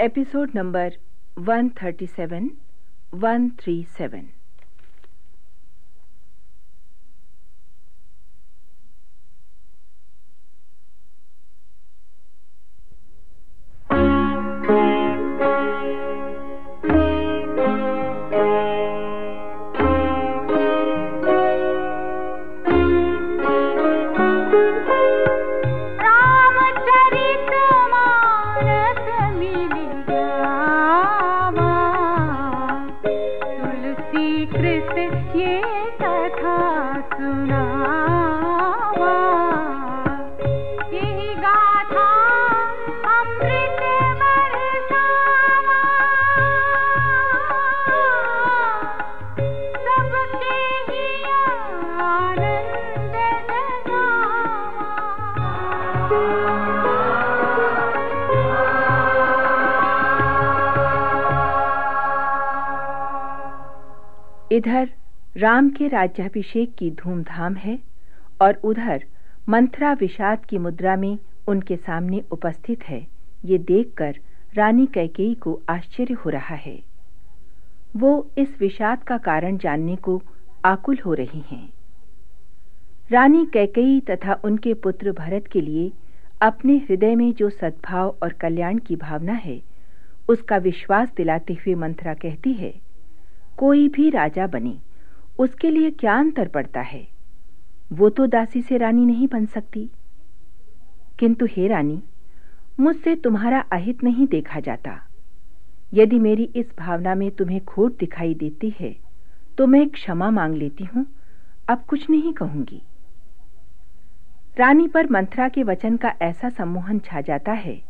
episode number 137 137 ये कथा सुनावा। यही गाथा अमृत सबके ही आनंद इधर राम के राज्याभिषेक की धूमधाम है और उधर मंथरा विषाद की मुद्रा में उनके सामने उपस्थित है। ये देखकर रानी कैकेयी को आश्चर्य हो रहा है। वो इस विषाद का कारण जानने को आकुल हो रही हैं। रानी कैकेयी तथा उनके पुत्र भरत के लिए अपने हृदय में जो सद्भाव और कल्याण की भावना है, उसका विश्वास दिलाते हुए मंथरा कहती है, कोई भी राजा बने उसके लिए क्या अंतर पड़ता है? वो तो दासी से रानी नहीं बन सकती। किंतु हे रानी, मुझसे तुम्हारा अहित नहीं देखा जाता। यदि मेरी इस भावना में तुम्हें खोट दिखाई देती है तो मैं क्षमा मांग लेती हूँ, अब कुछ नहीं कहूँगी। रानी पर मंथरा के वचन का ऐसा सम्मोहन छा जाता है,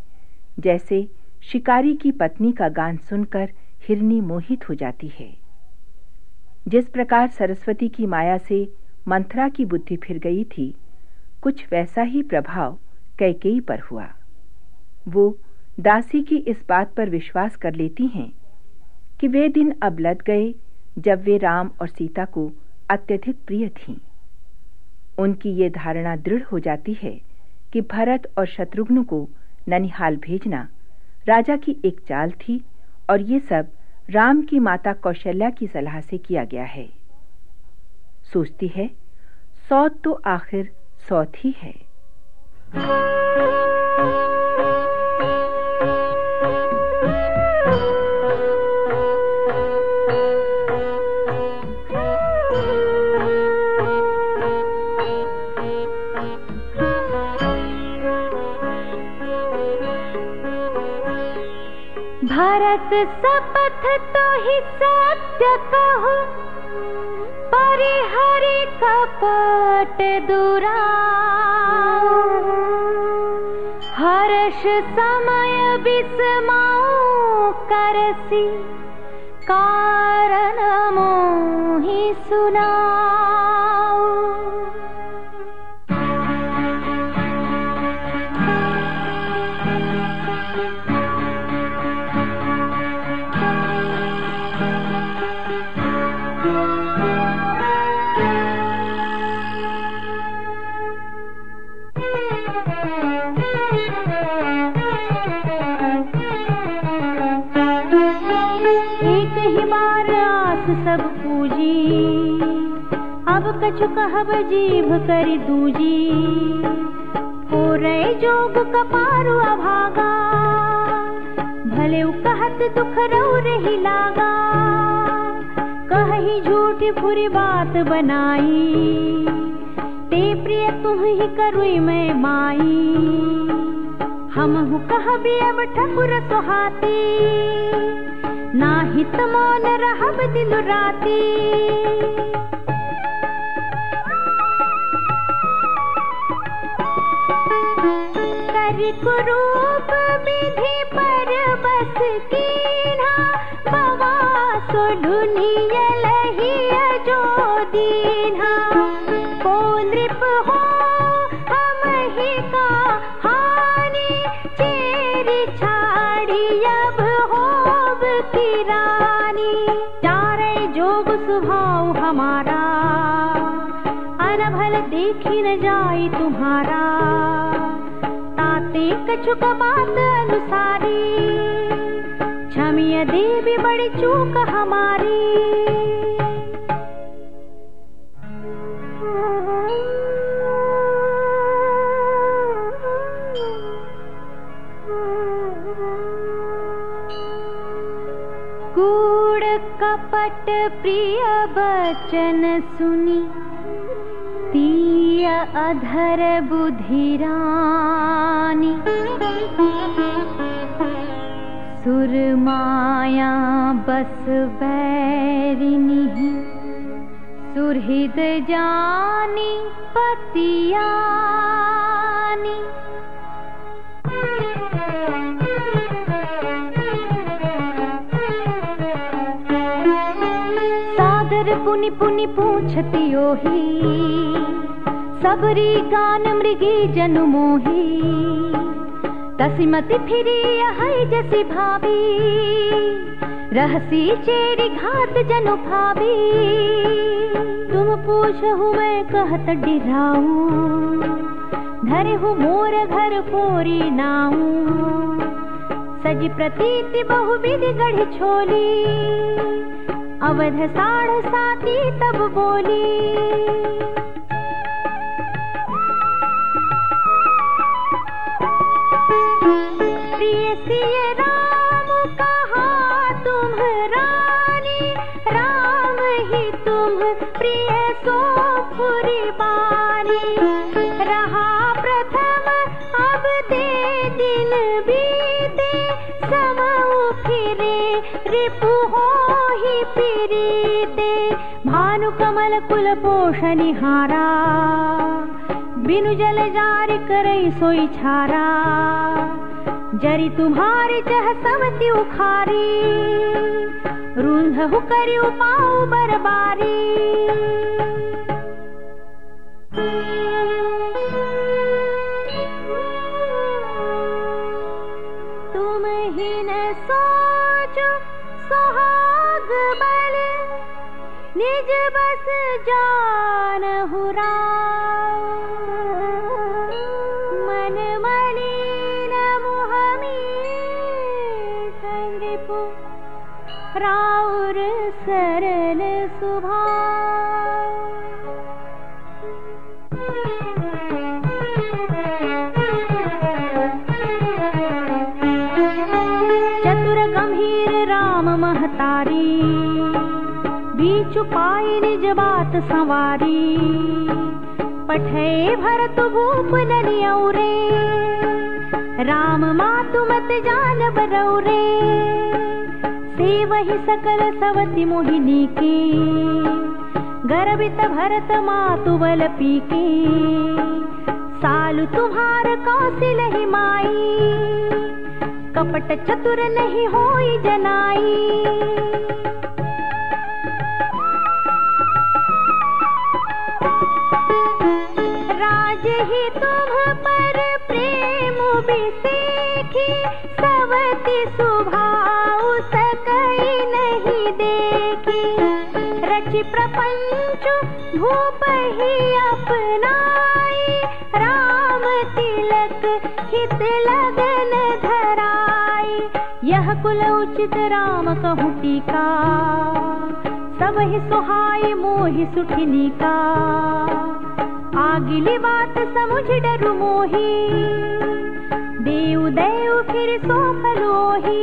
जैसे शिकारी की पत्नी का गान सुनकर हिरनी मोहित हो जाती है। जिस प्रकार सरस्वती की माया से मंथरा की बुद्धि फिर गई थी, कुछ वैसा ही प्रभाव कैकेयी पर हुआ। वो दासी की इस बात पर विश्वास कर लेती हैं कि वे दिन अब लद गए जब वे राम और सीता को अत्यधिक प्रिय थीं। उनकी ये धारणा दृढ़ हो जाती है कि भरत और शत्रुघ्न को ननिहाल भेजना राजा की एक चाल थी और ये सब राम की माता कौशल्या की सलाह से किया गया है। सोचती है, सौत तो आखिर सौत ही है। भरत सपथ तो ही सत्य कहो। परिहरि कपट दुरा हर्ष समय विस्माओ करसी। कारण मोहि सुनाओ सब पूजी। अब कछु कहब जीभ करी दूजी। हो रहे जोग कपारु अभागा। भले उ कहत दुख रो रही लागा। कही झूठी बुरी बात बनाई। ते प्रिय तुम ही करुई मैं माई। हम कहबी अब ठकुर सुहाती। नाहित मौन रहब दिन राती। करि कुरूप विधि पर बस कीन्हा बवा सो ढुनिय लहिय जो अनभल देखी न जाई तुम्हारा। ताते कछु बात अनुसारी न देवी बड़ी चूक हमारी। कूड़ कपट प्रिय बचन सुनी अधर बुधिरानी सुरमाया बस बैरिनी। सुरहित जानी पतियानी। सादर पुनि पुनि पूछती ओही सबरी गान मृगी जनु मोही। तसिमति फिरी है जसी भाभी। रहसी चेरी घात जनु भाभी। तुम पूछहु मैं कहत डिराऊ। धरे हूँ मोर घर पोरी नाऊ। सजी प्रतीति बहु विधि गढ़ छोली। अवध साढ़ साती तब बोली। भु कमल कुलोषिहारा बिनु जल जार सोई छारा। जरी तुम्हारी जह समति उखारी रुंध हु करी उपाऊ बरबारी। निज बस जान मन मलिन मुहमी राउर सरल चतुर गंभीर राम महतारी बीच पाई निज बात संवारी। पठे भरत भूप नरियौरे राम मातु मत जान बरौरे। से वही सकल सवति मोहिनी के। गर्वित भरत मातु बल पीके। सालु तुम्हार कौशिल ही माई। कपट चतुर नहीं होई जनाई। बिसेखी सवती सुभाव सकई नहीं देखी। रचि प्रपंच भूप ही अपनाई, राम तिलक हित लगन धराई। यह कुल उचित राम कहु टीका, सब ही सुहाई मोहि सुठिनी का आगिली बात समुझ डरु मोही देव देव फिर सो फलोही